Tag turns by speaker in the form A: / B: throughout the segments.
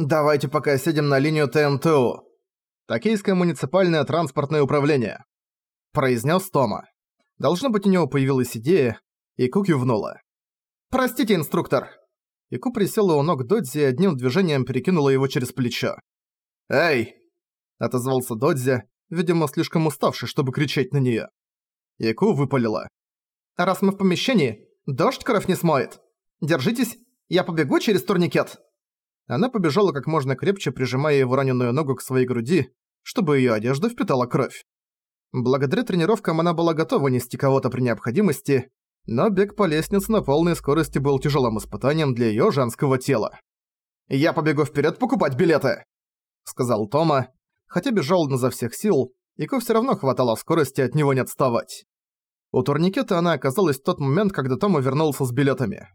A: «Давайте пока сядем на линию ТМТУ. Токийское муниципальное транспортное управление», – произнес Тома. Должно быть, у него появилась идея, и Ку кивнула. «Простите, инструктор!» Ику присела у ног Додзи и одним движением перекинула его через плечо. «Эй!» – отозвался Додзи, видимо, слишком уставший, чтобы кричать на неё. Ику выпалила. «Раз мы в помещении, дождь кровь не смоет. Держитесь, я побегу через турникет!» Она побежала как можно крепче, прижимая его раненую ногу к своей груди, чтобы её одежда впитала кровь. Благодаря тренировкам она была готова нести кого-то при необходимости, но бег по лестнице на полной скорости был тяжелым испытанием для её женского тела. «Я побегу вперёд покупать билеты!» — сказал Тома, хотя бежал он изо всех сил, Ико всё равно хватало скорости от него не отставать. У турникета она оказалась в тот момент, когда Тома вернулся с билетами.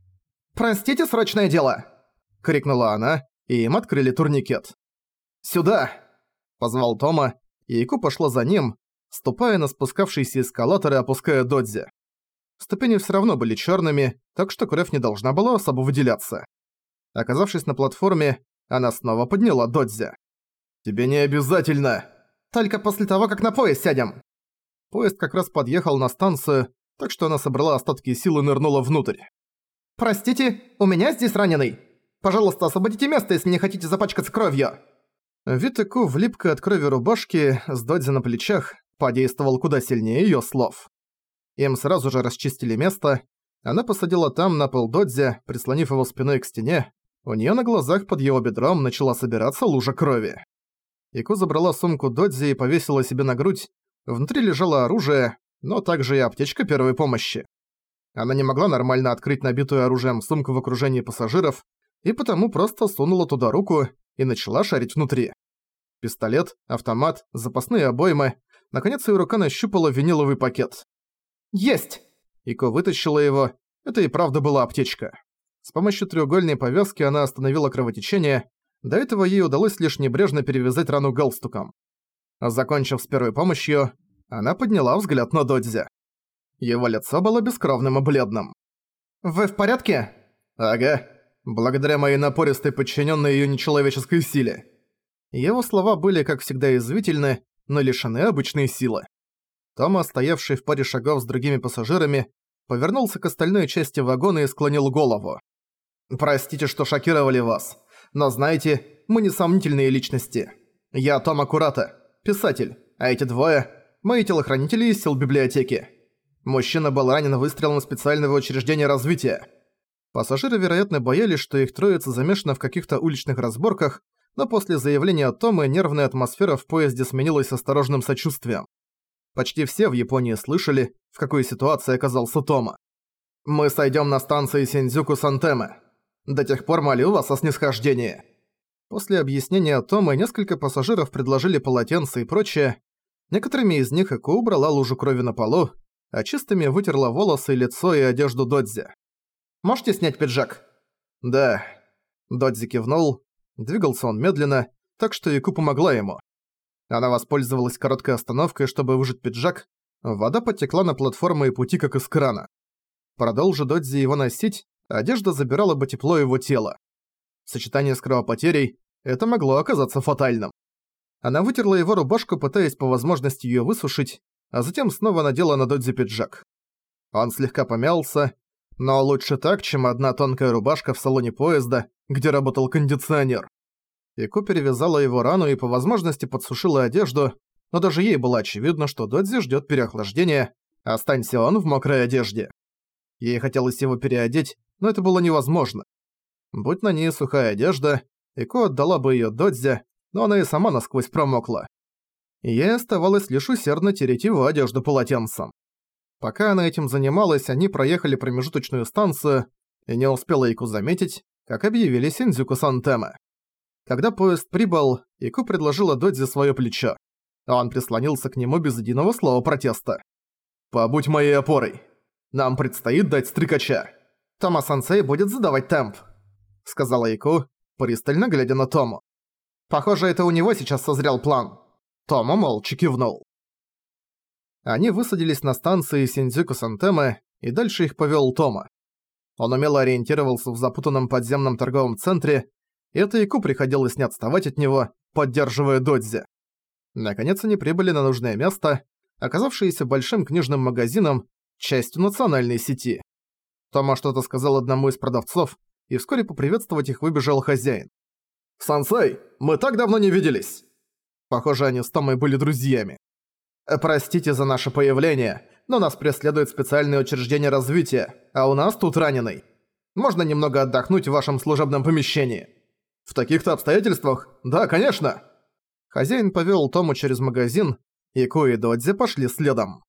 A: «Простите, срочное дело!» — крикнула она, и им открыли турникет. «Сюда!» — позвал Тома, и Ику пошла за ним, ступая на спускавшийся эскалатор и опуская Додзи. Ступени всё равно были чёрными, так что кровь не должна была особо выделяться. Оказавшись на платформе, она снова подняла Додзи. «Тебе не обязательно!» «Только после того, как на поезд сядем!» Поезд как раз подъехал на станцию, так что она собрала остатки сил и нырнула внутрь. «Простите, у меня здесь раненый. Пожалуйста, освободите место, если не хотите запачкаться кровью». Витеку в липкой от крови рубашке с Додзи на плечах подействовал куда сильнее её слов. Им сразу же расчистили место, она посадила там на пол Додзи, прислонив его спиной к стене, у неё на глазах под его бедром начала собираться лужа крови. Ику забрала сумку Додзи и повесила себе на грудь, Внутри лежало оружие, но также и аптечка первой помощи. Она не могла нормально открыть набитую оружием сумку в окружении пассажиров, и потому просто сунула туда руку и начала шарить внутри. Пистолет, автомат, запасные обоймы. Наконец ее рука нащупала виниловый пакет. «Есть!» Ико вытащила его. Это и правда была аптечка. С помощью треугольной повязки она остановила кровотечение. До этого ей удалось лишь небрежно перевязать рану галстуком. Закончив с первой помощью, она подняла взгляд на Додзи. Его лицо было бескровным и бледным. «Вы в порядке?» «Ага. Благодаря моей напористой подчиненной ее нечеловеческой силе». Его слова были, как всегда, извительны, но лишены обычной силы. Тома, стоявший в паре шагов с другими пассажирами, повернулся к остальной части вагона и склонил голову. «Простите, что шокировали вас, но знаете, мы несомнительные личности. Я Тома Курата, писатель, а эти двое – мои телохранители из сил библиотеки. Мужчина был ранен выстрелом специального учреждения развития. Пассажиры, вероятно, боялись, что их троица замешана в каких-то уличных разборках, но после заявления Томы нервная атмосфера в поезде сменилась осторожным сочувствием. Почти все в Японии слышали, в какой ситуации оказался Тома. «Мы сойдем на станции Синдзюку-Сантеме. До тех пор молю вас о снисхождении». После объяснения Тома несколько пассажиров предложили полотенца и прочее. Некоторыми из них Эко убрала лужу крови на полу, а чистыми вытерла волосы, лицо и одежду Додзи. «Можете снять пиджак?» «Да». Додзи кивнул. Двигался он медленно, так что Яку помогла ему. Она воспользовалась короткой остановкой, чтобы выжать пиджак. Вода потекла на платформу и пути, как из крана. Продолжи Додзи его носить, одежда забирала бы тепло его тела. Сочетание с кровопотерей это могло оказаться фатальным. Она вытерла его рубашку, пытаясь по возможности её высушить, а затем снова надела на Додзи пиджак. Он слегка помялся, но лучше так, чем одна тонкая рубашка в салоне поезда, где работал кондиционер. Ику перевязала его рану и по возможности подсушила одежду, но даже ей было очевидно, что Додзи ждёт переохлаждения, останься он в мокрой одежде. Ей хотелось его переодеть, но это было невозможно. Будь на ней сухая одежда, Ико отдала бы её Додзе, но она и сама насквозь промокла. Ей оставалось лишь усердно тереть его одежду полотенцем. Пока она этим занималась, они проехали промежуточную станцию, и не успела Ику заметить, как объявили Синдзюку Сантема. Когда поезд прибыл, Ику предложила Додзе своё плечо. Он прислонился к нему без единого слова протеста. «Побудь моей опорой. Нам предстоит дать стрекача. Тома-сансей будет задавать темп», — сказала Ику, пристально глядя на Тому. «Похоже, это у него сейчас созрел план». Тома молча кивнул. Они высадились на станции Синдзюку-Сантемы, и дальше их повёл Тома. Он умело ориентировался в запутанном подземном торговом центре, Это Ику приходилось не отставать от него, поддерживая Додзи. Наконец они прибыли на нужное место, оказавшееся большим книжным магазином, частью национальной сети. Тома что-то сказал одному из продавцов, и вскоре поприветствовать их выбежал хозяин. «Сансей, мы так давно не виделись!» Похоже, они с Томой были друзьями. «Простите за наше появление, но нас преследует специальное учреждение развития, а у нас тут раненый. Можно немного отдохнуть в вашем служебном помещении?» «В таких-то обстоятельствах? Да, конечно!» Хозяин повёл Тому через магазин, и Ку и Додзи пошли следом.